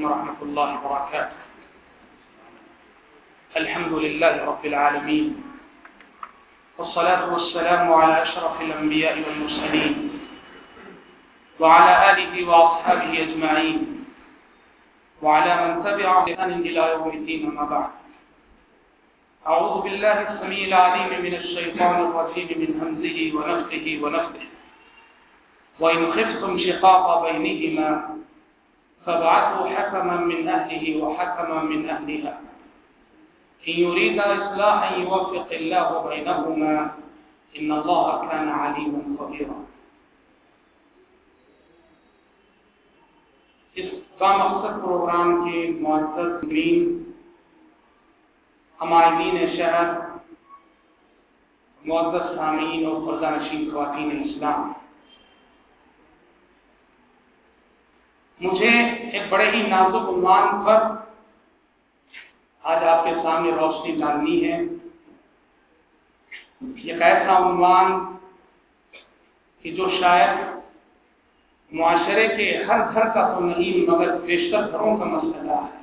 عليكم ورحمة الله وبركاته. الحمد لله رب العالمين. والصلاة والسلام على أشرف الأنبياء والمرسلين وعلى آله وأصحابه أجمعين وعلى من تبع بأن إلى يوم الدين ما بعد. أعوذ بالله السميع العليم من الشيطان الرجيم من همزه ونفخه ونفخه. وإن خفتم شقاق بينهما فابعثوا حكما من أهله وحكما من أهلها. إن يريد إصلاحا يوفق الله بينهما، إن الله كان عليما خبيرا اس کا مقصد پروگرام کے معزز گرین ہمارین شہر معزز سامعین اور فرزہ نشین خواتین اسلام. مجھے ایک بڑے ہی نازک عنوان پر آج آپ کے سامنے روشنی ڈالنی ہے۔ ایک ایسا عنوان کہ جو شاید معاشرے کے ہر گھر کا تو نہیں، مگر بیشتر گھروں کا مسئلہ ہے۔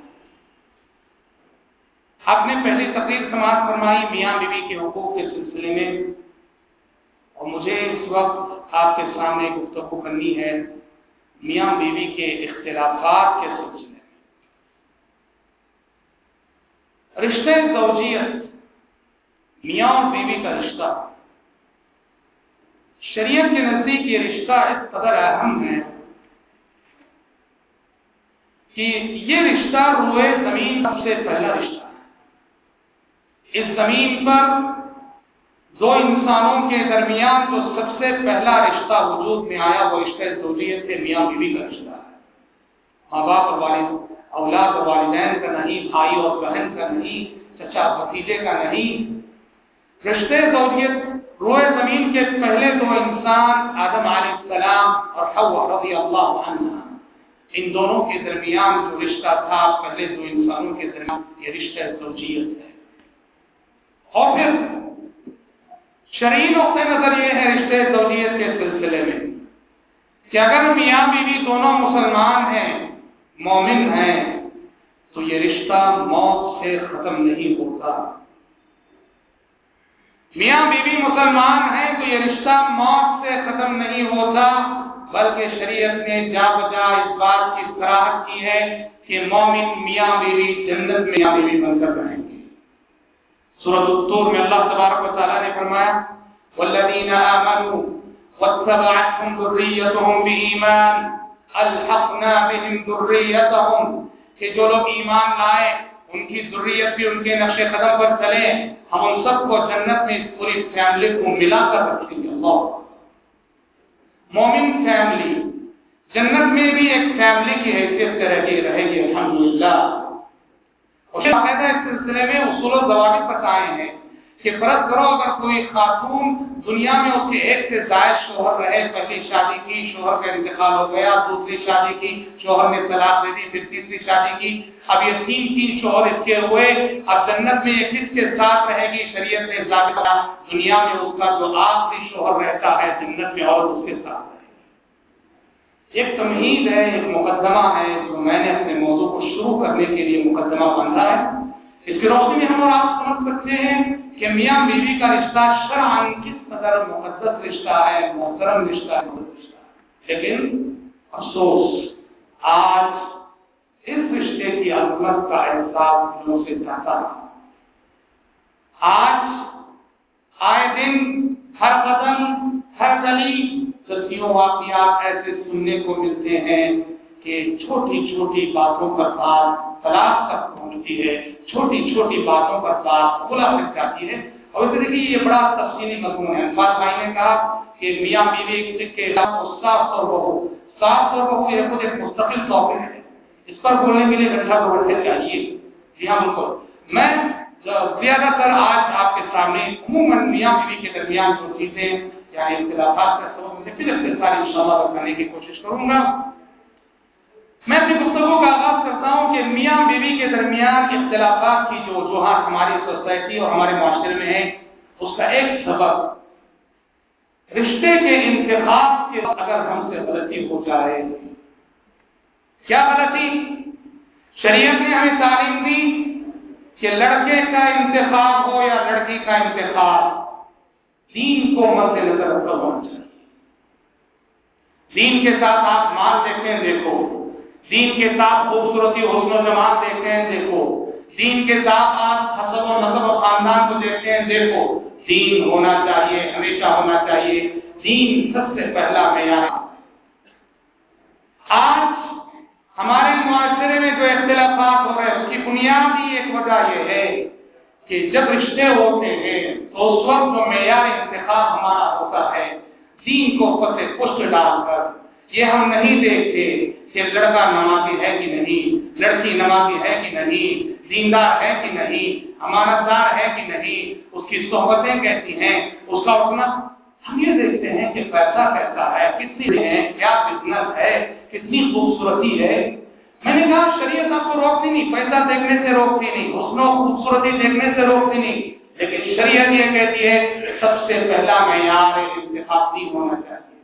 آپ نے پہلی تقریر سماعت فرمائی میاں بیوی کے حقوق کے سلسلے میں، اور مجھے اس وقت آپ کے سامنے گفتگو کرنی ہے۔ میاں بیوی کے اختلافات کے سلسلے رشتے زوجیت، میاں اور بیوی کا رشتہ۔ شریعت کے نزدیک یہ رشتہ اس قدر اہم ہے کہ یہ رشتہ روئے زمین سب سے پہلا رشتہ ہے۔ اس زمین پر دو انسانوں کے درمیان جو سب سے پہلا رشتہ وجود میں آیا، وہ رشتہ زوجیت سے میاں بیوی کا رشتہ ہے۔ ماں باپ اور والد، اولاد اور والدین کا نہیں، بھائی اور بہن کا نہیں، چچا بھتیجے کا نہیں۔ رشتے زوجیت روئے زمین کے پہلے دو انسان، آدم علیہ السلام اور حوا رضی اللہ عنہ۔ ان دونوں کے درمیان جو رشتہ تھا، پہلے دو انسانوں کے درمیان یہ رشتہ زوجیت ہے۔ اور پھر شرعی نقطۂ نظر یہ ہے رشتے زوجیت کے سلسلے میں کہ اگر میاں بیوی دونوں مسلمان ہیں، مومن ہیں، تو یہ رشتہ موت سے ختم نہیں ہوتا۔ میاں بیوی مسلمان ہیں، تو یہ رشتہ موت سے ختم نہیں ہوتا، بلکہ شریعت نے جا بجا اس بات کی سراہد کی ہے کہ مومن میاں بیوی جنت میاں بیوی بن کر رہیں۔ گے سورۃ الطور میں اللہ تبارک و تعالی نے فرمایا والذین آمنوا واتبعتهم ذريتهم بإيمان الحقنا بهم ذريتهم۔ کہ جو لوگ ایمان لائے، ان کی ذریت بھی ان کے نقش قدم پر چلے۔ ہم ان سب کو جنت میں پوری فیملی کو ملا کر رکھیں گے۔ اللہ۔ مومن فیملی جنت میں بھی ایک فیملی کی حیثیت سے رہے رہے گی، الحمدللہ۔ اسے باقاعدہ اس سلسلے میں اصول و ضوابط بتائے ہیں کہ فرض کرو اگر کوئی خاتون دنیا میں اس کے ایک سے زائد شوہر رہے، پہلی شادی کی، شوہر کا انتقال ہو گیا، دوسری شادی کی، شوہر نے طلاق دے دی، پھر تیسری شادی کی، اب یہ تین تین شوہر اس کے ہوئے، اب جنت میں یہ کس کے ساتھ رہے گی؟ شریعت نے ضابطہ دنیا میں اس کا جو آخری شوہر رہتا ہے، جنت میں اور اس کے ساتھ۔ رہے ایک تمہید ہے، ایک مقدمہ ہے جو میں نے اپنے موضوع کو شروع کرنے کے لیے مقدمہ باندھا ہے۔ اس کی روشنی میں ہم اور آپ سمجھ سکتے ہیں کہ میاں بیوی کا رشتہ شرعن کس قدر مقدس رشتہ ہے، محترم رشتہ ہے۔ لیکن افسوس، آج اس رشتے کی عظمت کا احساس دلوں سے جاتا رہا آج آئے دن ہر قدم، ہر گلی سسیوں واقعات ایسے سننے کو ملتے ہیں کہ چھوٹی چھوٹی باتوں پر بات طلاق تک پہنچتی ہے، چھوٹی چھوٹی باتوں پر بات کھلا سک جاتی ہے۔ اور اس طریقے یہ بڑا تفصیلی مضمون ہے۔ انفاظ بھائی نے کہا کہ میاں بیوی کے صاف اور بہو صاف اور بہو یہ خود ایک مستقل ٹاپک ہے۔ اس پر بولنے کے لیے گھنٹہ دو گھنٹے چاہیے۔ جی ہاں بالکل۔ میں زیادہ تر آج آپ کے سامنے عموماً میاں بیوی کے درمیان جو چیزیں یعنی اختلافات کا سبب پھر اختصار ان شاء اللہ بتانے کی کوشش کروں گا۔ میں اپنی گفتگو کا آغاز کرتا ہوں کہ میاں بیوی کے درمیان اختلافات کی جو وجوہات ہماری سوسائٹی اور ہمارے معاشرے میں ہیں، اس کا ایک سبب رشتے کے انتخاب کے اگر ہم سے غلطی ہو جائے۔ کیا غلطی؟ شریعت نے ہمیں تعلیم دی کہ لڑکے کا انتخاب ہو یا لڑکی کا انتخاب، دین کو مد نظر ہونا چاہیے دین کے ساتھ آپ مال دیکھیں دیکھو۔ دین کے ساتھ خوبصورتی حسن و جمال دیکھتے ہیں، دیکھو۔ دین کے ساتھ آپ حسب و نصب و خاندان کو دیکھتے ہیں، دیکھو۔ دین ہونا چاہیے، ہمیشہ ہونا چاہیے۔ دین سب سے پہلا معیار۔ آج ہمارے معاشرے میں جو اختلافات ہو رہے ہیں، اس کی بنیادی ایک وجہ یہ ہے کہ جب رشتے ہوتے ہیں، تو اس وقت معیار انتخاب ہمارا ہوتا ہے دین کو فتح پشت ڈال کر، یہ ہم نہیں دیکھتے کہ لڑکا نمازی ہے کہ نہیں، لڑکی نمازی ہے کہ نہیں، دیندار ہے کہ نہیں امانت دار ہے کہ نہیں، اس کی صحبتیں کیسی ہیں، اس کا اپنا۔ ہم یہ دیکھتے ہیں کہ پیسہ کیسا ہے، کتنی ہے، کیا بزنس ہے، کتنی خوبصورتی ہے۔ میں نے کہا، شریعت آپ کو روکتی نہیں، پیسہ دیکھنے سے روکتی نہیں، حسن و خوبصورتی دیکھنے سے روکتی نہیں، لیکن شریعت یہ کہتی ہے سب سے پہلا معیار انتخاب دین ہونا چاہیے۔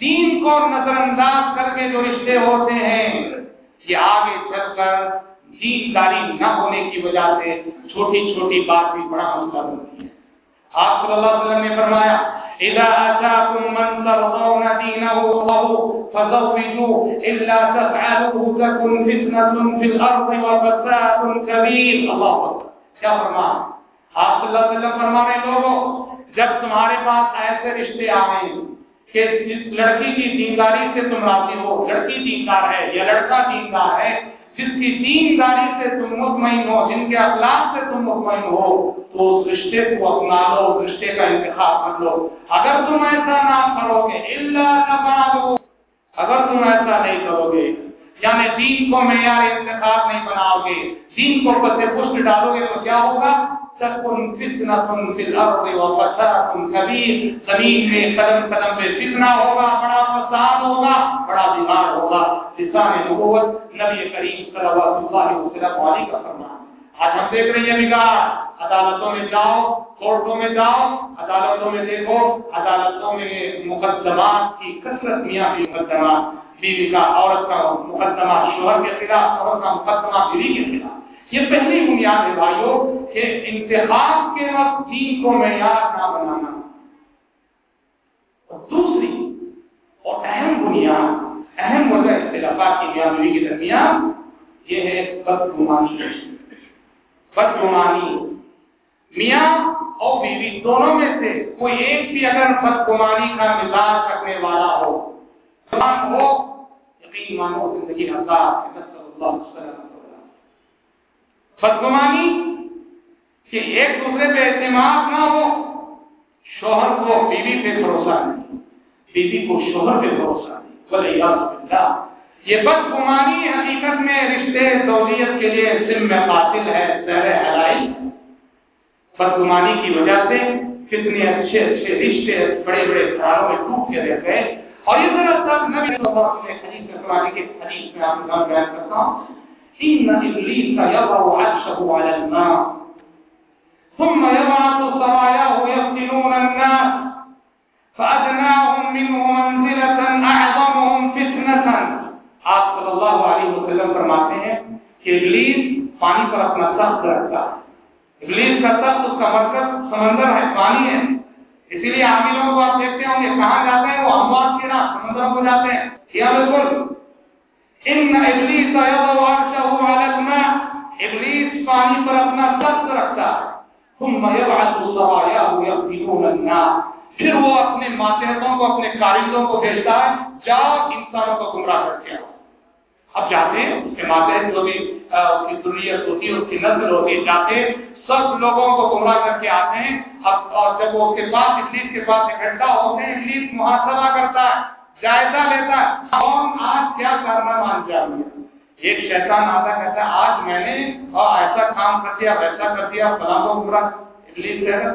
دین کو نظر انداز کر کے جو رشتے ہوتے ہیں، یہ آگے چل کر دین داری نہ ہونے کی وجہ سے چھوٹی چھوٹی بات بھی بڑا مسئلہ بنتی ہے۔ آپ صلی اللہ علیہ وسلم نے فرمایا، اذا اتاكم من ترضون دينه وهو الا تكن فتنه في الارض وفساد كبير الله کیا فرمایا؟ آپ صلی اللہ علیہ وسلم فرما رہے لوگوں جب تمہارے پاس ایسے رشتے آئے کہ جس لڑکی کی دینداری سے تم راضی ہو، لڑکی دیندار ہے یا لڑکا دیندار ہے، جس کی دینداری سے تم مطمئن ہو، جن کے اخلاق سے تم مطمئن ہو، تو اس رشتے کو اپنا لو، اس رشتے کا انتخاب کر لو۔ اگر تم ایسا نہ کرو گے اللہ اگر تم ایسا نہیں کرو گے یعنی دین کو معیار انتخاب نہیں بناؤ گے، دین کو پتے پشت ڈالو گے تو کیا ہوگا؟ تکن فتنة في الأرض وفساد كبير. زمین میں قدم قدم پہ فتنہ ہوگا، بڑا فساد ہوگا، بڑا بیمار ہوگا. لسان نبوت نبی کریم صلی اللہ علیہ وسلم علی کا فرمان آج ہم دیکھ رہے ہیں بگاڑ عدالتوں میں جاؤ، کورٹوں میں جاؤ، عدالتوں میں دیکھو، عدالتوں میں مقدمات کی کثرت میاں کی مقدمات، بیوی کا، عورت کا مقدمہ، شوہر کے خلاف شوہر کا مقدمہ، بیوی کے خلاف۔ یہ پہلی بنیاد ہے بھائیوں کہ انتخاب کے وقت دین کو معیار نہ بنانا۔ اور دوسری اور اہم بنیاد، اہم وجہ اختلافات کی بیابری کے درمیان یہ ہے بدگمانی۔ بدگمانی، میاں اور بیوی دونوں میں سے کوئی ایک بھی اگر بدگمانی کا مزاج رکھنے والا ہو ہو، یقین مانو زندگی اللہ صلی اللہ علیہ وسلم۔ بدگمانی کہ ایک دوسرے پہ اعتماد نہ ہو، شوہر کو بیوی پہ بھروسہ نہیں، بیوی کو شوہر پہ بھروسہ نہیں۔ بولے یہ بدگمانی حقیقت میں رشتے زوجیت کے لیے ذم میں قاتل ہے، زہر حلائی۔ بدگمانی کی وجہ سے کتنے اچھے اچھے رشتے بڑے بڑے گھروں میں ٹوٹ کے رہ گئے۔ اور یہ ذرا سب نبی صلی اللہ علیہ وسلم کے حدیث میں آپ کو بیان کرتا ہوں۔ إن إبليس يضع عرشه على الماء. ثم يبعث سراياه يفتنون الناس. فأدناهم منه منزلة أعظمهم فتنة. آپ صلی اللہ علیہ وسلم فرماتے ہیں کہ ابلیس پانی پر اپنا تخت رکھتا ہے. ابلیس کا تخت اس کا مرکز سمندر ہے، پانی ہے. اسی لیے عاملوں کو آپ دیکھتے ہوں گے، کہاں جاتے ہیں؟ وہ اموات کے نام سمندروں کو جاتے ہیں. یا بالکل ان ابلیس یضع عرشه على الماء ابلیس پانی پر اپنا تخت رکھتا۔ ہے ثم يبعث سراياه يقتلون الناس پھر وہ اپنے ماتحتوں کو، اپنے کارندوں کو بھیجتا ہے جاؤ انسانوں کو گمراہ کر کے اب جاتے ہیں، اس کے ماتحت جو بھی اس کی ضروریت ہوتی ہے، اس کی نسل ہوتی ہے، جاتے سب لوگوں کو گمراہ کر کے آتے ہیں۔ اب، اور جب وہ اس کے پاس ابلیس کے پاس اکٹھا ہوتے ہیں ابلیس محاسبہ کرتا ہے، جائزہ لیتا ہے۔ کون آج کیا کرنا مان کیا ایک شیطان آتا کہتا ہے، آج میں نے اور ایسا کام کر دیا، ویسا کر دیا، فلاں کو برا ابلیس کہہ رہا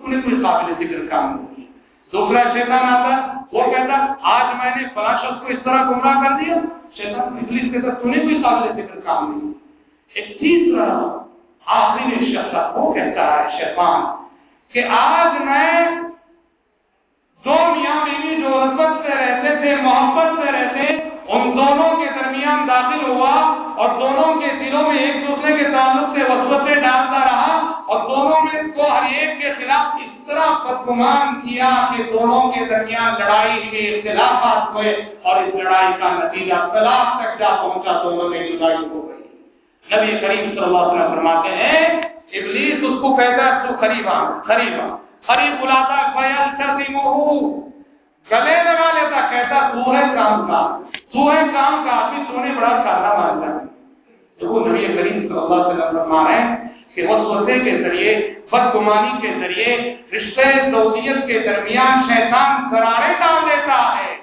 تم نے کوئی قابل ذکر کام نہیں دوسرا شیطان آتا، وہ کہتا آج میں نے فلاں شخص کو اس طرح گمراہ کر دیا، شیطان ابلیس کہتا تم نے کوئی قابل ذکر کام نہیں۔ ایک تیسرا آخری شخص وہ کہتا ہے، شیطان، کہ آج میں دو میاں بیوی جو رسبت سے رہتے تھے، محبت سے رہتے ان دونوں کے درمیان داخل ہوا اور دونوں کے دلوں میں ایک دوسرے کے تعلق سے وسوسے ڈالتا رہا اور دونوں میں کو ہر ایک کے خلاف اس طرح بدگمان کیا کہ دونوں کے درمیان لڑائی کے اختلافات ہوئے اور اس لڑائی کا نتیجہ طلاق تک جا پہنچا، دونوں میں لڑائی ہو گئی۔ نبی کریم صلی اللہ علیہ وسلم فرماتے ہیں، ابلیس اس کو کہتا ہے، تو خریبا خریبا خریب بلاتا فیل تسیمہو گلے لگا لیتا، کہتا تو ہے کام کا تو ہے کام کا آدمی سونے بڑا سارا مانتا ہے۔ تو وہ نبی کریم صلی اللہ علیہ وسلم فرما رہے ہیں کہ وہ سوچے کے ذریعے، بدگمانی کے ذریعے، رشتے زوجیت کے درمیان شیطان درارے ڈال دیتا ہے۔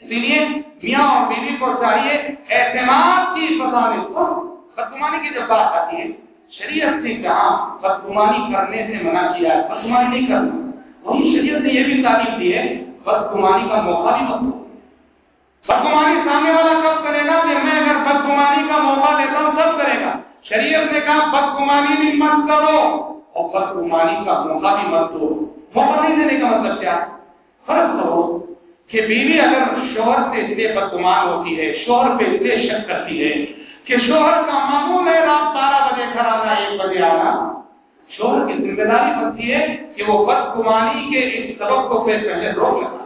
اسی لیے میاں اور بیوی کو چاہیے اعتماد کی فضا بدگمانی کی جب بات آتی ہے، شریعت سے کہا، بدگمانی کرنے سے منع کیا ہے، بدگمانی نہیں کرنا۔ وہی شریعت نے یہ بھی تعلیم دی ہے، بدگمانی کا موقع بھی مت بدگمانی سامنے والا کب کرے گا کہ میں اگر بدگمانی کا موقع لیتا ہوں، سب کرے گا۔ شریعت نے کہا، بدگمانی بھی مت کرو اور بدگمانی کا موقع بھی مت دو۔ موقع نہیں دینے کا مطلب کیا؟ فرض کرو کہ بیوی اگر شوہر سے اس لیے بدگمان ہوتی ہے، شوہر پہ اس لیے شک کرتی ہے کہ شوہر کا معمول ہے، رات بارہ بجے گھر آنا، ایک بجے آنا۔ شوہر کی ذمہ داری بنتی ہے کہ وہ بدگمانی کے اس سبب کو پھر پہلے روک لگا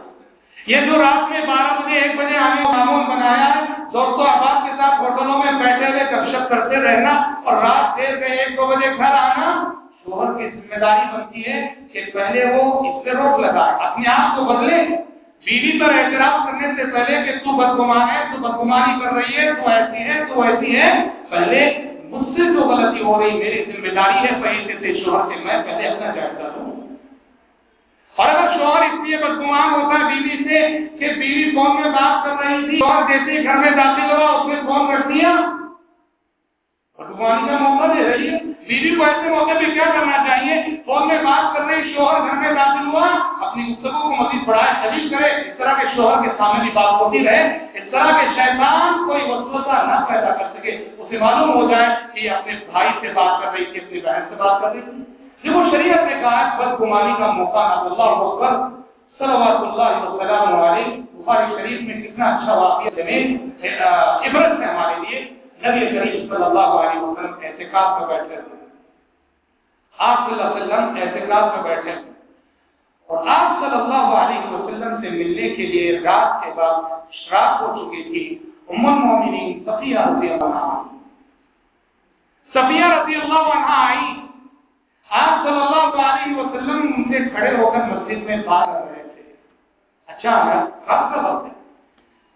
یہ جو رات میں بارہ بجے ایک بجے آنے کا معمول بنایا ہے دوستوں احباب کے ساتھ ہوٹلوں میں بیٹھے ہوئے گپ شپ کرتے رہنا اور رات دیر سے ایک دو بجے گھر آنا شوہر کی ذمہ داری بنتی ہے کہ پہلے وہ اس پہ روک لگائے اپنے آپ کو بدلے۔ بیوی پر اعتراف کرنے سے پہلے کہ تو بدگمان ہے، تو بدگمانی کر رہی ہے، تو ایسی ہے، تو ایسی ہے۔ پہلے مجھ سے جو غلطی ہو رہی، میری ذمہ داری ہے، پہلے سے شوہر سے میں پہلے اپنا جائزہ لوں۔ اور اگر شوہر اس لیے بدگمان ہوتا ہے بیوی سے کہ بیوی فون میں بات کر رہی تھی اور جیسے گھر میں داخل ہوا، اس میں فون کر دیا۔ بدگمانی کا موقع دے رہی ہے۔ بیوی کو ایسے موقع پہ کیا کرنا چاہیے؟ فون میں بات کر رہی شوہر گھر میں داخل ہوا، اپنی گفتگو کو مزید بڑھائے شریف کرے، اس طرح کے شوہر کے سامنے بھی بات ہوتی رہے، اس طرح کے شیطان کوئی وسوسہ نہ پیدا کر سکے، اسے معلوم ہو جائے کہ اپنے بھائی سے بات کر رہی تھی، اپنی بہن سے بات کر رہی تھی۔ جب وہ شریعت نے کہا بد گمانی کا موقع نہ اللہ اکبر، صلوات اللہ وسلم علیہ، بخاری شریف میں کتنا اچھا واقعہ زمین عبرت ہے ہمارے لیے۔ نبی کریم صلی اللہ علیہ وسلم احتکاب میں بیٹھے تھے۔ آپ صلی اللہ علیہ وسلم احتکاب میں بیٹھے تھے۔ اور آپ صلی اللہ علیہ وسلم سے ملنے کے لیے رات کے بعد شراب ہو چکی تھی۔ ام المومنین صفیہ رضی اللہ عنہ۔ صفیہ رضی اللہ عنہ آئی۔ آپ صلی اللہ علیہ وسلم ان سے کھڑے ہو کر مسجد میں بات کر رہے تھے۔ اچانک رات کا وقت ہے۔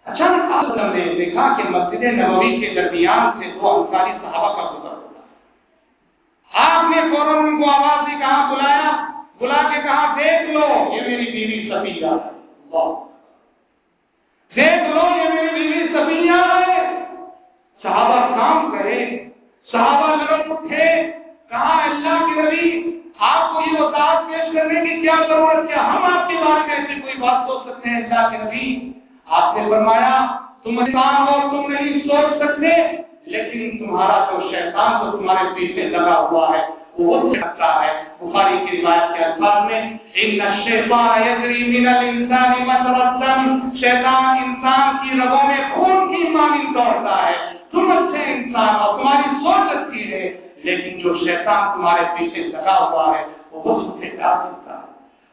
اچانک آپ نے دیکھا کہ مسجد نبوی کے درمیان سے دو انصاری صحابہ کا گزر آپ نے فوراً ان کو آواز دی، کہا، بلایا، بلا کے کہا، دیکھ لو، یہ میری بیوی سفیہ ہے۔ دیکھ لو، یہ میری بیوی سفیہ ہے۔ صحابہ کام کرے۔ صحابہ لڑ اٹھے۔ کہا، اللہ کے نبی، آپ کو یہ وضاحت پیش کرنے کی کیا ضرورت کیا ہم آپ کے بارے میں ایسی کوئی بات سوچ سکتے ہیں، اللہ کے نبی آپ نے فرمایا، تم انسان ہو، تم نہیں سوچ سکتے، لیکن تمہارا جو شیطان تو تمہارے پیچھے لگا ہوا ہے، وہ سکتا ہے۔ بخاری کی روایت کے الفاظ میں، ان الشیطان یجری من الانسان مجرى الدم شیطان انسان کی رگوں میں خون کی مانند دوڑتا ہے۔ تم اچھے انسان اور تمہاری سوچ اچھی ہے، لیکن جو شیطان تمہارے پیچھے لگا ہوا ہے، وہ اس سے سکتا ہے۔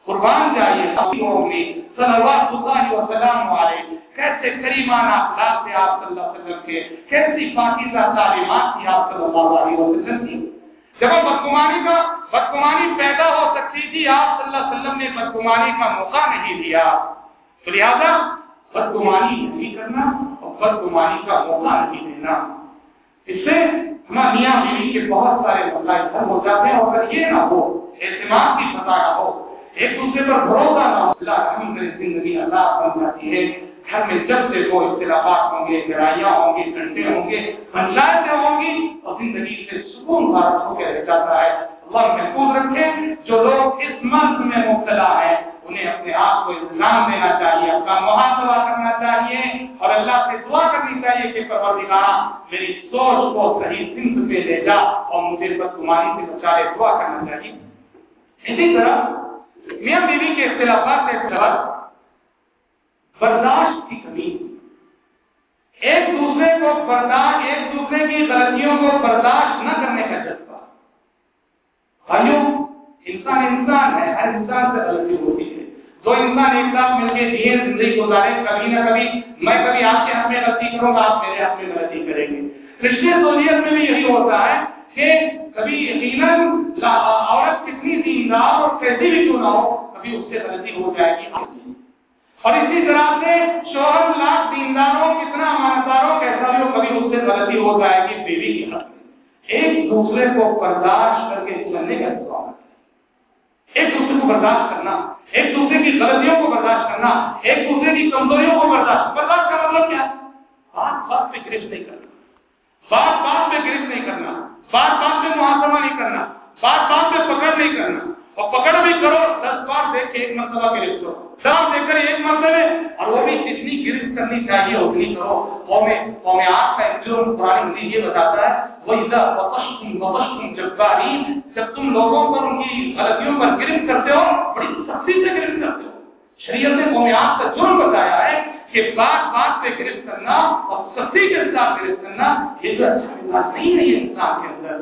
قربان جائیے ہوگی صلوات اللہ وسلام علیہ۔ کیسے کریمانہ اخلاق سے آپ صلی اللہ علیہ وسلم کے، کیسی پاکیزہ تعلیمات کی آپ صلی اللہ علیہ وسلم کی؟ جب بدگمانی کا، بدگمانی پیدا ہو سکتی تھی، آپ صلی اللہ علیہ وسلم نے بدگمانی کا موقع نہیں دیا۔ تو لہٰذا بدگمانی نہیں کرنا اور بدگمانی کا موقع نہیں دینا۔ اس سے ہمارا میاں بیوی کے بہت سارے مسائل حل ہو جاتے ہیں اور اگر یہ نہ ہو، اعتماد کی فضا نہ ہو ایک دوسرے پر بھروسہ نہ ہو، اللہ ہم زندگی اللہ بن جاتی ہے۔ گھر میں جب سے وہ اختلافات ہوں گے لڑائیاں ہوں گی گھنٹے ہوں گے پنچایتیں ہوں گی، اور زندگی سے سکون بھارت ہو کے رہ جاتا ہے۔ اللہ محفوظ رکھے، جو لوگ اس مرض میں مبتلا ہیں، انہیں اپنے آپ کو انتظام دینا چاہیے، اپنا محاسبہ کرنا چاہیے، اور اللہ سے دعا کرنی چاہیے کہ پروردگار میری سوچ کو صحیح سمت پہ لے جا اور مجھے بس بدگمانی سے بچارے دعا کرنا چاہیے۔ اسی طرح میاں بیوی کے اختلافات کے خلاف برداشت کی کمی۔ ایک دوسرے کو برداشت ایک دوسرے کی غلطیوں کو برداشت نہ کرنے کا جذبہ۔ بھائیوں انسان انسان ہے، ہر انسان سے غلطی ہوتی ہے۔ دو انسان ایک ساتھ مل کے دیے زندگی گزارے کبھی نہ کبھی میں کبھی آپ کے ہاتھ میں غلطی کروں گا، آپ میرے ہاتھ میں غلطی کریں گے۔ رشتے سولیت میں بھی یہی ہوتا ہے کہ کبھی یقیناً عورت کتنی دیندار بھی کیوں نہ ہو، کبھی اس سے غلطی ہو جائے گی اور اسی طرح سے شوہر لاکھ دینداروں، کتنا امانتداروں کیسا بھی ہو، کبھی اس سے غلطی ہو جائے گی بیوی کی حق ایک دوسرے کو برداشت کر کے چلنے کا سوال ایک دوسرے کو برداشت کرنا۔ ایک دوسرے کی غلطیوں کو برداشت کرنا۔ ایک دوسرے کی کمزوریوں کو برداشت۔ برداشت کا مطلب کیا؟ بات بات پہ گرفت نہیں کرنا۔ بات بات پہ گرفت نہیں کرنا۔ بات بات پہ محاسبہ نہیں کرنا۔ بات بات پہ پکڑ نہیں کرنا۔ اور پکڑ بھی کرو، دس بار دیکھ کے ایک مرتبہ گرفت کرو۔ دس دیکھ کر ایک مرتبہ، اور وہ بھی جتنی گرفت کرنی چاہیے اتنی کرو۔ قوم قوم آپ کا ایک قرآن مجید یہ بتاتا ہے وہ ادھر وقش تم وقش تم جباری جب تم لوگوں پر ان کی غلطیوں پر گرفت کرتے ہو، بڑی سختی سے گرفت کرتے ہو۔ شریعت نے قوم آپ کا جرم بتایا ہے کہ بات بات پہ گرفت کرنا اور سختی کے ساتھ گرفت کرنا یہ جو اچھا مزاج نہیں ہے انسان کے اندر۔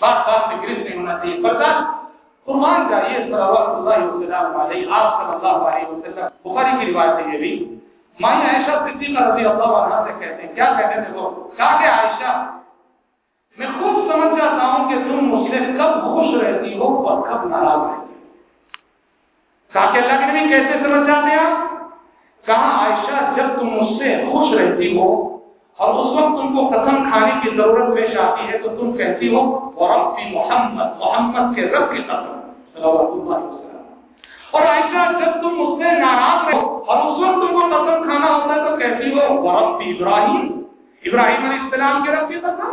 بات بات پہ گرفت نہیں ہونا چاہیے۔ برداشت قربان جائیے، صلوات اللہ وسلم علیہ، آپ صلی اللہ علیہ وسلم، بخاری کی روایت ہے یہ بھی۔ مائی عائشہ صدیقہ رضی اللہ عنہ سے کہتے ہیں، کیا کہتے ہیں وہ؟ کہا کہ عائشہ، میں خود سمجھ جاتا ہوں کہ تم مجھ سے کب خوش رہتی ہو اور کب ناراض رہتی ہو۔ کہا کہ اللہ کے نبی کیسے سمجھ جاتے ہیں کہا، عائشہ، جب تم مجھ سے خوش رہتی ہو اور اس وقت تم کو قسم کھانے کی ضرورت پیش آتی ہے تو تم کہتی ہو رب کی محمد محمد کے رب کی قسم. اور عائشہ، جب تم اس سے ناراض رہو اور اس وقت تم کو قسم کھانا ہوتا ہے تو کہتی ہو رب ابراہیم ابراہیم علیہ السلام کے رب کی قسم.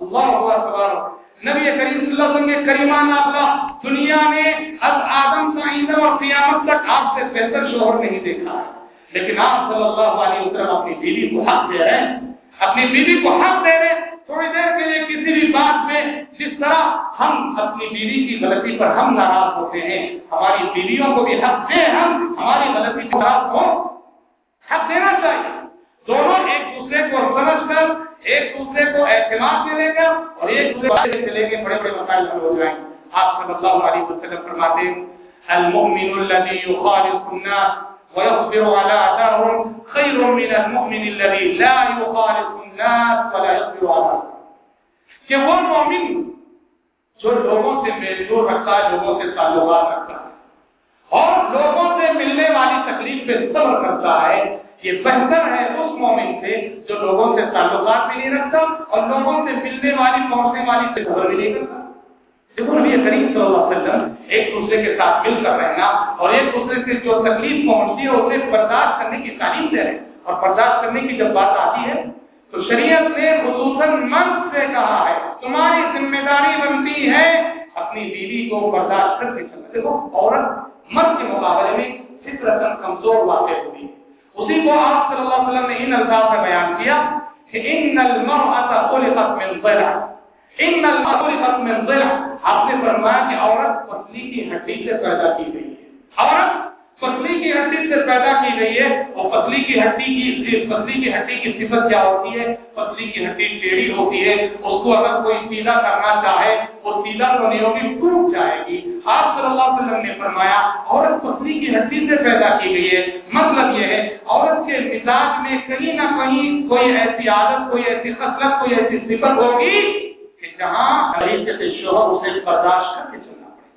اللہ اکبر نبی کریم صلی اللہ علیہ وسلم کے کریمان اللہ، دنیا نے اب آدم کا اور قیامت تک آپ سے بہتر شوہر نہیں دیکھا لیکن آپ صلی اللہ علیہ وسلم اپنی بیوی کو حق دے رہے ہیں، اپنی بیوی کو حق دے رہے ہیں، تھوڑی دیر کے لیے کسی بھی بات میں جس طرح ہم اپنی بیوی کی غلطی پر ہم ناراض ہوتے ہیں، ہماری بیویوں کو بھی حق دیں ہم ہماری غلطی پر ناراض ہو حق دینا چاہیے۔ دونوں ایک دوسرے کو سمجھ کر، ایک دوسرے کو اعتماد سے لے کر اور ایک دوسرے سے لے کے بڑے بڑے مسائل حل ہو جائیں۔ آپ صلی اللہ علیہ وسلم فرماتے ہیں، المؤمن الذي يخالف الناس ويصبر على أذاهم خير من المؤمن الذي لا يخالف الناس ولا يصبر على کہ وہ مومن جو لوگوں سے میل جول رکھتا ہے، لوگوں سے تعلقات رکھتا ہے، اور لوگوں سے ملنے والی تکلیف پہ صبر کرتا ہے، یہ بہتر ہے اس مومن سے جو لوگوں سے تعلقات بھی نہیں رکھتا اور لوگوں سے ملنے والی، پہنچنے والی سے خبر بھی نہیں کرتا۔ دیکھو نبی کریم صلی اللہ علیہ وسلم ایک دوسرے کے ساتھ مل کر رہنا اور ایک دوسرے سے جو تکلیف پہنچتی ہے اسے برداشت کرنے کی تعلیم دے رہے ہیں۔ اور برداشت کرنے کی جب بات آتی ہے تو شریعت نے خصوصاً مرد سے کہا ہے، تمہاری ذمہ داری بنتی ہے اپنی بیوی کو برداشت کر کے چلنا دیکھو عورت مرد کے مقابلے میں فطرتاً کمزور واقع ہوتی ہے۔ اسی کو آپ صلی اللہ علیہ وسلم نے ان الفاظ میں بیان کیا کہ ان المرأة خلقت من ضلع ان المرأة خلقت من ضلع آپ نے فرمایا کہ عورت پتلی کی ہڈی سے پیدا کی گئی ہے۔ عورت پتلی کی ہڈی سے پیدا کی گئی ہے اور پتلی کی ہڈی کی پتلی کی ہڈی کی صفت کیا ہوتی ہے؟ پتلی کی ہڈی ٹیڑھی ہوتی ہے۔ اس کو اگر کوئی سیدھا کرنا چاہے، وہ سیدھا تو نہیں ہوگی ٹوٹ جائے گی۔ آپ صلی اللہ علیہ وسلم نے فرمایا، عورت پتلی کی ہڈی سے پیدا کی گئی ہے۔ مطلب یہ ہے، عورت کے مزاج میں کہیں نہ کہیں کوئی ایسی عادت، کوئی ایسی خصلت، کوئی ایسی صفت ہوگی؟ کہ جہاں طریقے سے شوہر اسے برداشت کر کے چلنا پڑے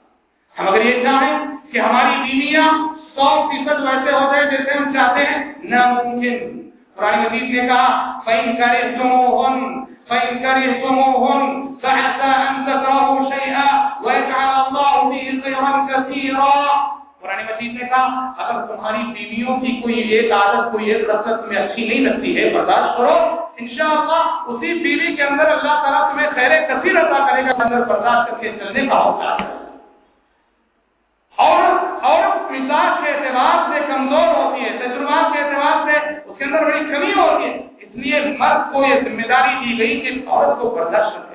ہم اگر یہ چاہیں کہ ہماری بیویاں سو فیصد ویسے ہو جائے جیسے ہم چاہتے ہیں، ناممکن۔ قرآن مجید نے کہا، فَإِن كَرِهْتُمُوهُنَّ فَإِن كَرِهْتُمُوهُنَّ فَعَسَىٰ أَن تَكْرَهُوا شَيْئًا وَيَجْعَلَ اللَّهُ فِيهِ خَيْرًا كَثِيرًا۔ قرآن مجید نے کہا، اگر تمہاری بیویوں کی کوئی ایک عادت، کوئی ایک رسط میں اچھی نہیں لگتی ہے، برداشت کرو۔ انشاءاللہ اسی بیوی کے اندر اللہ تعالیٰ تمہیں خیر کثیر عطا کرے گا، اندر برداشت کر کے چلنے کا ہوتا ہے عورت عورت مزاج کے اعتبار سے کمزور ہوتی ہے، تجربات کے اعتبار سے اس کے اندر بڑی کمی ہوتی ہے۔ اس لیے مرد کو یہ ذمہ داری دی گئی کہ عورت کو برداشت کر کے چلو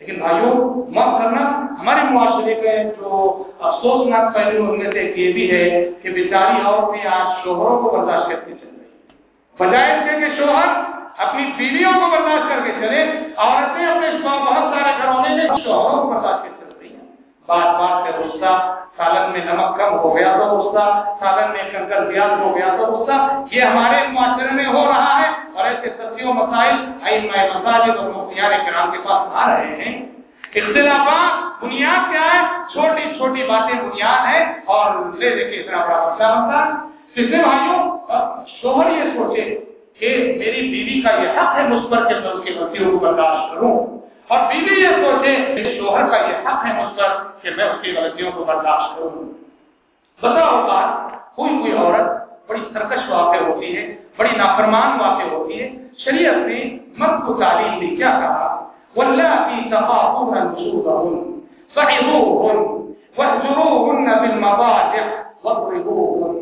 لیکن بھائیوں مت کرنا، ہمارے معاشرے کے جو افسوسناک پہلو ان میں سے یہ بھی ہے کہ بیچاری عورت بھی آج شوہروں کو برداشت کر کے چل رہی بجائے اس کے کہ شوہر اپنی بیویوں کو برداشت کر کے چلے، عورتیں اپنے بہت سارے گھرونے میں شوہروں کو برداشت کر چلتی ہیں بات بات سے غصہ، سالن میں نمک کم ہو گیا تو غصہ، سالن میں کنکر زیادہ ہو گیا تو غصہ، یہ ہمارے معاشرے میں ہو رہا ہے ایسے سسیوں مسائل مساجد اور مختار کرام کے پاس آ رہے ہیں۔ اختلافات بنیاد کیا ہے چھوٹی چھوٹی باتیں بنیاد ہے اور لے لے کے اتنا بڑا مسئلہ بنتا۔ ہے کتنے بھائیوں شوہر یہ سوچے کہ میری بیوی کا یہ حق ہے مجھ پر کہ میں اس کی غلطیوں کو برداشت کروں۔ اور بیوی یہ سوچے، میرے شوہر کا یہ حق ہے مجھ پر کہ میں اس کی غلطیوں کو برداشت کروں۔ بتا اوقات کوئی کوئی عورت بڑی سرکش واقع ہوتی ہے، بڑی نافرمان واقع ہوتی ہے۔ شریعت نے مرد کو تعلیم دی، کیا کہا؟ واللاتي تخافون نشوزهن فعظوهن واهجروهن بالمضاجع واضربوهن۔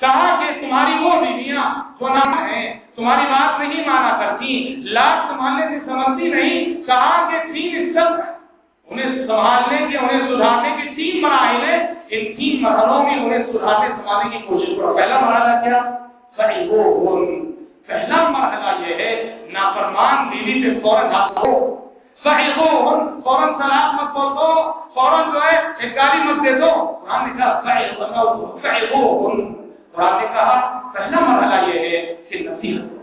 کہا کہ تمہاری وہ بیویاں جو نہ ہیں، تمہاری بات نہیں مانا کرتی لاکھ سنبھالنے سے سمجھتی نہیں۔ کہا کہ تین عزت انہیں سنبھالنے کے، انہیں سدھارنے کے تین مراحل ہیں ان تین مرحلوں میں انہیں سدھارنے سنبھالنے کی کوشش کرو۔ پہلا مرحلہ کیا؟ صحیح پہلا مرحلہ یہ ہے، نافرمان بیوی سے فوراً ہاتھ دو ہو فوراً سلام مت بول دو۔ فوراً جو ہے ایک مت دے دو۔ قرآن نے کہا صحیح قرآن نے کہا، پہلا مرحلہ یہ ہے کہ نصیحت۔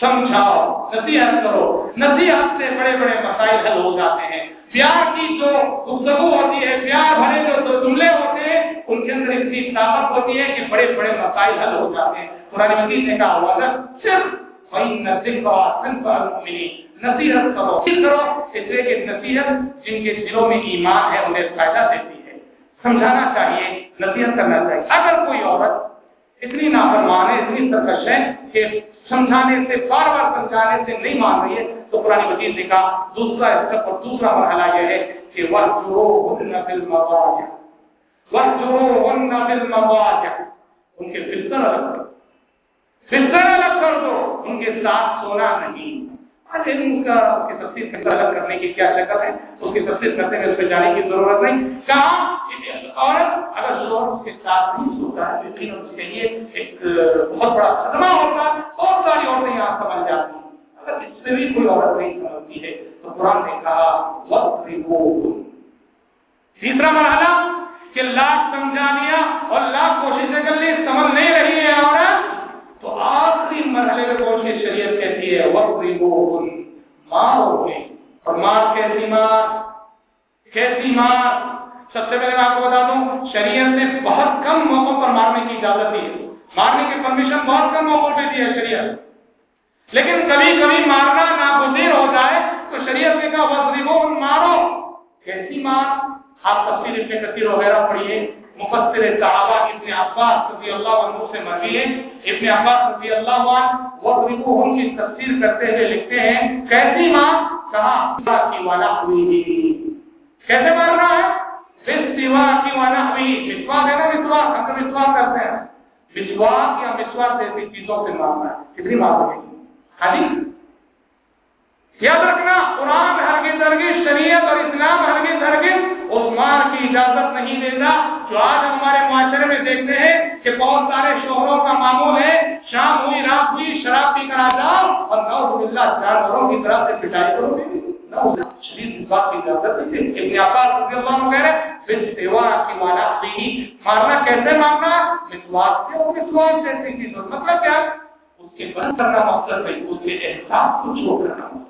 سمجھاؤ، نصیحت کرو۔ نصیحت سے بڑے بڑے مسائل حل ہو جاتے ہیں۔ پیار کی جو گفتگو ہوتی ہے، پیار بھرے جو جملے ہوتے ہیں، ان کے اندر اتنی طاقت ہوتی ہے کہ بڑے بڑے مسائل حل ہو جاتے ہیں۔ قرآن مجید نے کہا ہوا صرف نصیحت کرو کرو، اس لیے کہ نصیحت جن کے دلوں میں ایمان ہے، انہیں فائدہ دیتی ہے۔ سمجھانا چاہیے، نصیحت کرنا چاہیے۔ اگر کوئی عورت اتنی نافرمان ہے، اتنی سرکش ہے کہ سمجھانے سے، بار بار سمجھانے سے نہیں مان رہی ہے۔ تو قرآن مجید نے کہا، دوسرا اسٹیپ اور دوسرا مرحلہ یہ ہے کہ وہ جو بل مواج وہ جو بل مواج ان کے فلتر الگ کر بستر الگ کر دو۔ ان کے ساتھ سونا نہیں۔ ان کا اس کی تفصیل الگ کرنے کی کیا شکل ہے، اس کی تفصیل کرتے ہیں اس پہ جانے کی ضرورت نہیں۔ کہاں؟ عورت اگر شوہر اس کے ساتھ نہیں سوتا ہے لیکن اس کے لیے ایک، بہت بڑا خدمہ ہوتا ہے۔ بہت ساری عورتیں یہاں سمجھ جاتی ہیں۔ اگر اس سے بھی کوئی عورت نہیں سمجھتی ہے، تو قرآن نے کہا وقت تیسرا مرحلہ، کہ لاکھ سمجھا لیا اور لاکھ کوششیں کر لی سمجھ نہیں رہی ہے عورت، تو آخری مرحلے میں پہنچ کے شریعت کہتی ہے؟ وقت مار ہو گئی اور مار کیسی مار؟ کیسی مار؟ سب سے پہلے میں آپ کو بتا دوں، شریعت نے بہت کم موقعوں پر مارنے کی اجازت دی ہے۔ مارنے کی پرمیشن بہت کم موقعوں پہ دی ہے شریعت۔ لیکن کبھی کبھی مارنا ناگزیر ہو جائے تو شریعت نے کہا وقت مارو۔ کیسی مار؟ آپ تفصیل ابن کثیر وغیرہ پڑھیے۔ مفسر صحابہ ابن عباس رضی اللہ عنہ سے مروی ہے ابن عباس رضی اللہ عنہ وضربوہم کی تفسیر کرتے ہوئے لکھتے ہیں، کیسی ماں؟ کہا کی والا ہوئی کیسے مر رہا ہے؟ بسوا کی والا ہوئی مسوا ہے نا مسوا ہم تو مسوا کرتے ہیں۔ مسوا یا مسوا جیسی چیزوں سے مارنا ہے۔ کتنی بات ہوگی ہاں جی یاد رکھنا قرآن ہرگز ہرگز شریعت اور اسلام ہرگز ہرگز اس مار کی اجازت نہیں دیتا جو آج ہمارے معاشرے میں دیکھتے ہیں کہ بہت سارے شوہروں کا معمول ہے، شام ہوئی، رات ہوئی، شراب پی کر آ جاؤ اور نو اللہ جانوروں کی طرف سے پٹائی کرو گے۔ مارنا کیسے مارنا؟ وسواس سے وسواس جیسی چیز مطلب کیا؟ اس کے بند کرنا مقصد ہے اس کے احساس کو چھوڑ کرنا۔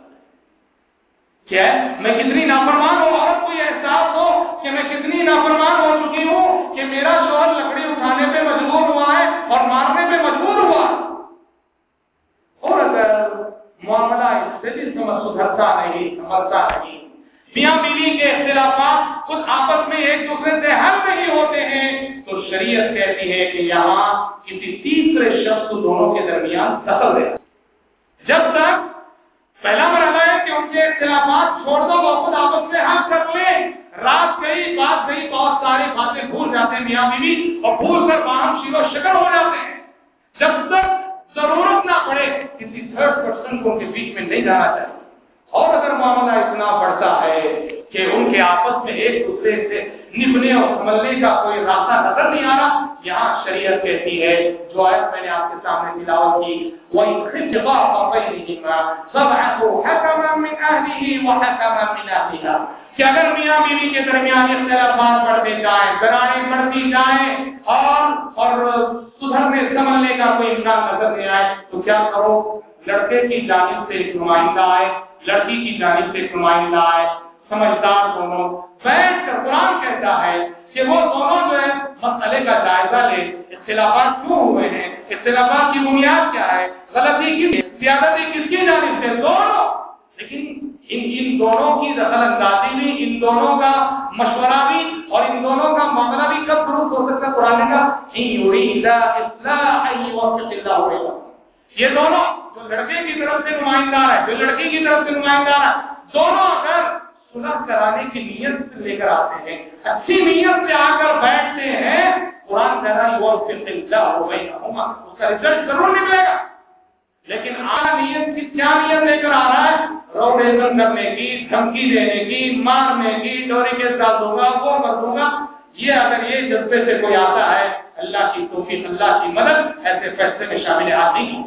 مقصد کیا میں کتنی نافرمان ہوں؟ اور کوئی احساس ہو کہ میں کتنی نافرمان ہو چکی ہوں کہ میرا شوہر لکڑی اٹھانے پہ مجبور ہوا ہے اور مارنے پہ مجبور ہوا اور اگر معاملہ اس سے بھی سمجھ سدھرتا نہیں سمجھتا نہیں، میاں بیوی کے اختلافات خود آپس میں ایک دوسرے سے حل نہیں ہوتے ہیں، تو شریعت کہتی ہے کہ یہاں کسی تیسرے شخص دونوں کے درمیان دخل ہے جب تک پہلا مرحلہ ہے کہ ان کے اختلافات چھوڑ دو وہ خود آپس سے حل کر لیں رات بات گئی بہت ساری باتیں بھول جاتے ہیں میاں بیوی اور بھول کر باہم شیو و شکر ہو جاتے ہیں۔ جب تک ضرورت نہ پڑے، کسی تھرڈ پرسن کو ان کے بیچ میں نہیں جانا چاہیے۔ اور اگر معاملہ اتنا بڑھتا ہے کہ ان کے آپس میں ایک دوسرے سے نبنے اور سمجھنے کا کوئی راستہ نظر نہیں آ رہا یہاں شریعت کہتی ہے، جو آیت میں نے آپ کے سامنے تلاوت کی، وَإِنْ خِفْتَ بَيْنِهِمَا فَابْعَثُوا حَكَمًا مِنْ أَهْلِهِ وَحَكَمًا مِنْ أَهْلِهَا۔ کہ اگر میاں بیوی کے درمیان اختلافات بڑھتے جائیں دراریں بڑھتی جائیں، اور اور سدھرنے سنبھلنے کا کوئی امکان نظر نہیں آئے، تو کیا کرو؟ لڑکے کی جانب سے ایک نمائندہ آئے، لڑکی کی جانب سے ایک نمائندہ آئے۔ سمجھدار دونوں بیٹھ کر قرآن کہتا ہے کہ وہ دونوں جو ہے مسئلے کا جائزہ لے، اختلافات کیوں ہوئے ہیں؟ اختلافات کی بنیاد کیا ہے؟ غلطی کی زیادتی کس کی جانب سے؟ دونوں۔ لیکن ان ان دونوں کی دخل اندازی بھی ان دونوں کا مشورہ بھی اور ان دونوں کا معاملہ بھی کب درست ہو سکتا قرآن کا یہ دونوں جو لڑکے کی طرف سے نمائندار ہے جو لڑکی کی طرف سے نمائندار ہے دونوں اگر سلح کرانے کی نیت لے کر آتے ہیں۔ اچھی نیت سے آ کر بیٹھتے ہیں، قرآن کہہ ہو گئی اس کا رزلٹ ضرور نکلے گا۔ لیکن آ نیت کی کیا نیت لے کر آ رہا ہے؟ روڈیزن کرنے کی، دھمکی دینے کی، مارنے کی، ڈوری کے ساتھ دوں گا وہ کر دوں گا یہ اگر یہ جذبے سے کوئی آتا ہے، اللہ کی توفیق، اللہ کی مدد، ایسے فیصلے میں شامل آتی ہے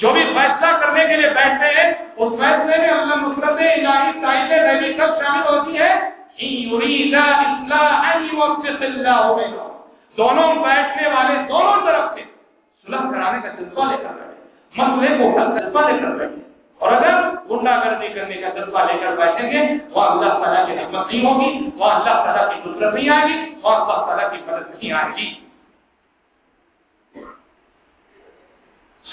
جو بھی فیصلہ کرنے کے لیے بیٹھتے ہیں، اس فیصلے میں اللہ نصرت الہی تعلیم رہی کب شامل ہوتی ہے۔ دونوں بیٹھنے والے دونوں طرف سے سلح کرانے کا جذبہ لے کر بیٹھے۔ مسئلے کو جذبہ لے کر بیٹھے۔ اور اگر گنڈا گردی کرنے کا جذبہ لے کر بیٹھیں گے، وہ اللہ تعالیٰ کی حکمت نہیں ہوگی، وہ اللہ تعالیٰ کی قدرت نہیں آئے گی اور اللہ تعالیٰ کی مدد نہیں آئے گی۔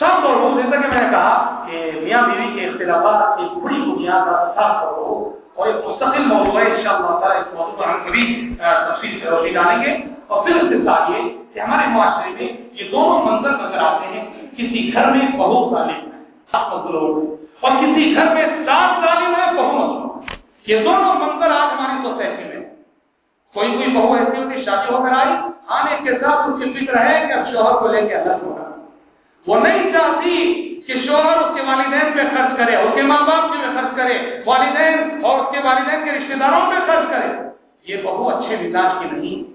سب لوگوں سے میں نے کہا کہ میاں بیوی کے اختلافات ایک بڑی بنیاد کا ساتھ کرو اور ایک مستقل موضوع ہے ان شاء اللہ تعالیٰ، اس موضوع پر ہم کبھی تفصیل سے روشنی ڈالیں گے۔ اور پھر اس کے ساتھ یہ کہ ہمارے معاشرے میں یہ دونوں منظر نظر آتے ہیں، کسی گھر میں بہت تعلیم ہے اور کسی گھر میں سات تعلیم ہے بہو مسلم یہ دونوں منظر آج ہماری سوسائٹی میں کوئی کوئی بہو ایسی ہوتی شادی ہو کر آئی، آنے کے ساتھ اس کی فکر ہے کہ اب شوہر کو لے کے الگ ہوگا وہ نہیں چاہتی کہ شوہر اس کے والدین پہ خرچ کرے، اس کے ماں باپ پہ خرچ کرے، والدین اور اس کے والدین کے رشتے داروں پہ خرچ کرے۔ یہ بہو اچھے مزاج کی نہیں۔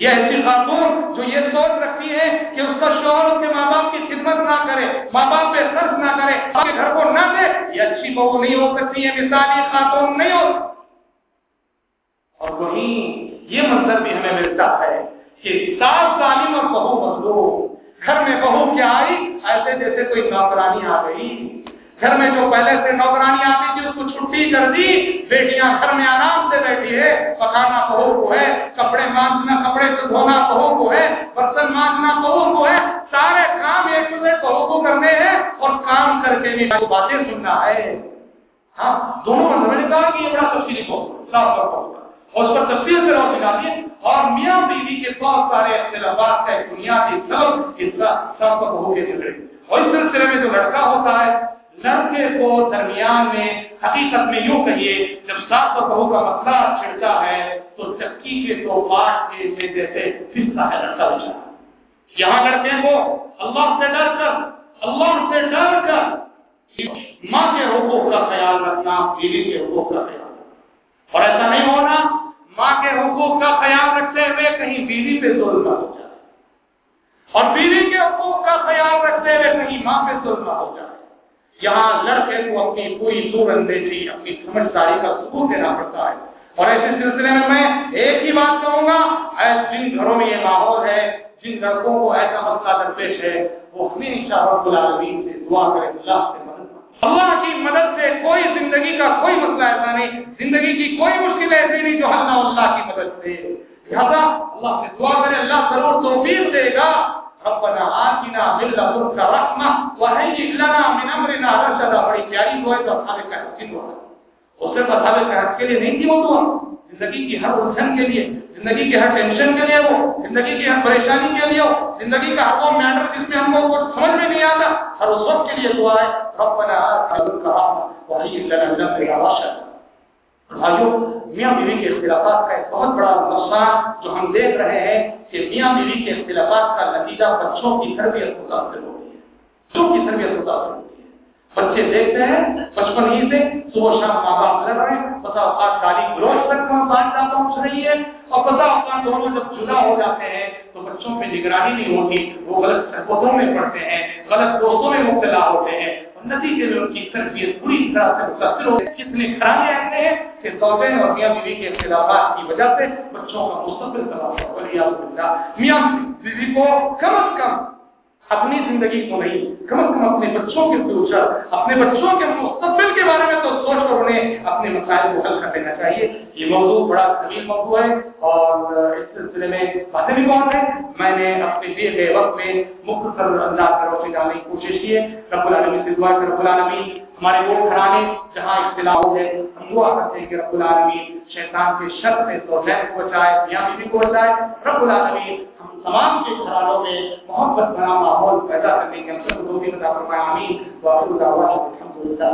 یہ ایسی خاتون جو یہ سوچ رکھتی ہے کہ اس کا شوہر اس کے ماں باپ کی خدمت نہ کرے، ماں باپ پہ خرچ نہ کرے اپنے گھر کو نہ دے، یہ اچھی بہو نہیں ہو سکتی ہے مثالی خاتون نہیں ہو اور وہیں یہ منظر بھی ہمیں ملتا ہے کہ سات تعلیم اور بہو بدلو گھر میں بہو کیا آئی؟ ایسے جیسے کوئی نوکرانی آ گئی۔ گھر میں جو پہلے سے نوکرانی آتی تھی، اس کو چھٹی کر دی۔ بیٹیاں گھر میں آرام سے بیٹھی ہے۔ پکانا بہو کو ہے، کپڑے مانجنا، کپڑے سے دھونا بہو کو ہے، برتن مانجنا بہو کو ہے۔ سارے کام ایک دوسرے بہو کو کرنے ہیں اور کام کر کے بھی باتیں سننا ہے۔ ہاں دونوں نے کہا کہ یہ بڑا تفصیلی صاف اور اس پر تفصیل سے روشنی ڈالی اور میاں بیوی کے بہت سارے اختلافات کا ایک بنیادی سبب اس کا سب بہو کے جھگڑے اور اس سلسلے میں جو لڑکا ہوتا ہے، لڑکے کو درمیان میں حقیقت میں یوں کہیے، جب سات سو بہو کا مسئلہ چھڑتا ہے، تو چکی کے دو پاٹ کے میں جیسے حصہ ہے لڑکا بچا یہاں لڑکے کو اللہ سے ڈر کر، اللہ سے ڈر کر ماں کے حقوق کا خیال رکھنا، بیوی کے حقوق کا خیال رکھنا۔ اور ایسا نہیں ہونا ماں کے حقوق کا خیال رکھتے ہوئے کہیں بیوی پہ ظلم نہ ہو جائے۔ اور بیوی کے حقوق کا خیال رکھتے ہوئے کہیں ماں پہ ظلم نہ ہو جائے۔ یہاں لڑکے کو اپنی پوری دور اندیشی، اپنی سمجھداری کا ثبوت دینا پڑتا ہے۔ اور ایسے سلسلے میں میں ایک ہی بات کہوں گا جن گھروں میں یہ ماحول ہے، جن لڑکوں کو ایسا مسئلہ درپیش ہے، وہ ہمیشہ رب العالمین سے دعا کرے اللہ سے اللہ کی مدد سے کوئی زندگی کا کوئی مسئلہ ایسا نہیں، زندگی کی کوئی مشکل ایسی نہیں جو حل نہ اللہ کی مدد سے۔ لہذا اللہ سے دعا کرے، اللہ ضرور توفیق دے گا۔ ربنا آتنا من لدنك رحمة وهيئ لنا من امرنا رشدا۔ بڑی پیاری دعا ہے، تو اصحاب کہف کی دعا اس سے اصحاب کہف کے لیے نہیں کی وہ دعا۔ زندگی کی ہر الجھن کے لیے، زندگی کی ہر ٹینشن کے لیے وہ زندگی کی ہر پریشانی کے لیے ہو، زندگی کا ہر وہ میٹر جس میں ہم کو سمجھ میں نہیں آتا، ہر اس وقت کے لیے دعا ہے، ربنا آتنا لنا من بھائیو، میاں بیوی کے اختلافات کا ایک بہت بڑا نقصان جو ہم دیکھ رہے ہیں کہ میاں بیوی کے اختلافات کا نتیجہ بچوں کی تربیت متاثر ہوتی ہے۔ بچوں کی تربیت متاثر ہوتی ہے۔ بچے دیکھتے ہیں، بچپن ہی سے صبح شام ماں باپ لڑ رہے ہیں بتا اوقات گالی گروش تک بات پہنچ رہی ہے اور بتا اوقات دونوں جب جدا ہو جاتے ہیں تو بچوں پہ نگرانی نہیں ہوتی، وہ غلط سربتوں میں پڑتے ہیں، غلط دوستوں میں مبتلا ہوتے ہیں نتیجے میں ان کی تربیت پوری طرح سے متاثر ہوتی ہے۔ کتنے خرابے آتے ہیں کہ زوجین اور میاں بیوی کے اختلافات کی وجہ سے بچوں کا مستقبل تباہ ہوا میاں بیوی کو کم از کم اپنی زندگی کو نہیں، کم از کم اپنے بچوں کے فیوچر اپنے بچوں کے مستقبل کے بارے میں تو سوچ کر انہیں اپنے مسائل کو حل کر دینا چاہیے۔ یہ موضوع بڑا طویل موضوع ہے اور اس سلسلے میں باتیں بھی بہت ہیں۔ میں نے اپنے دیے گئے وقت میں مختصر انداز میں روشنی ڈالنے کی کوشش کی ہے۔ رب العالمین سے دعا کہ رب العالمین ہمارے وہ گھرانے جہاں اختلاف ہو گئے ہم دعا کرتے ہیں کہ رب العالمین شیطان کے شر سے تو کو بچائے میاں بیوی کو بچائے رب العالمین ہم تمام کے گھرانوں میں محبت بنا ماحول پیدا کرنے کے سب لوگوں کی بتا فرمائے آمین۔ وآخر دعوانا الحمدللہ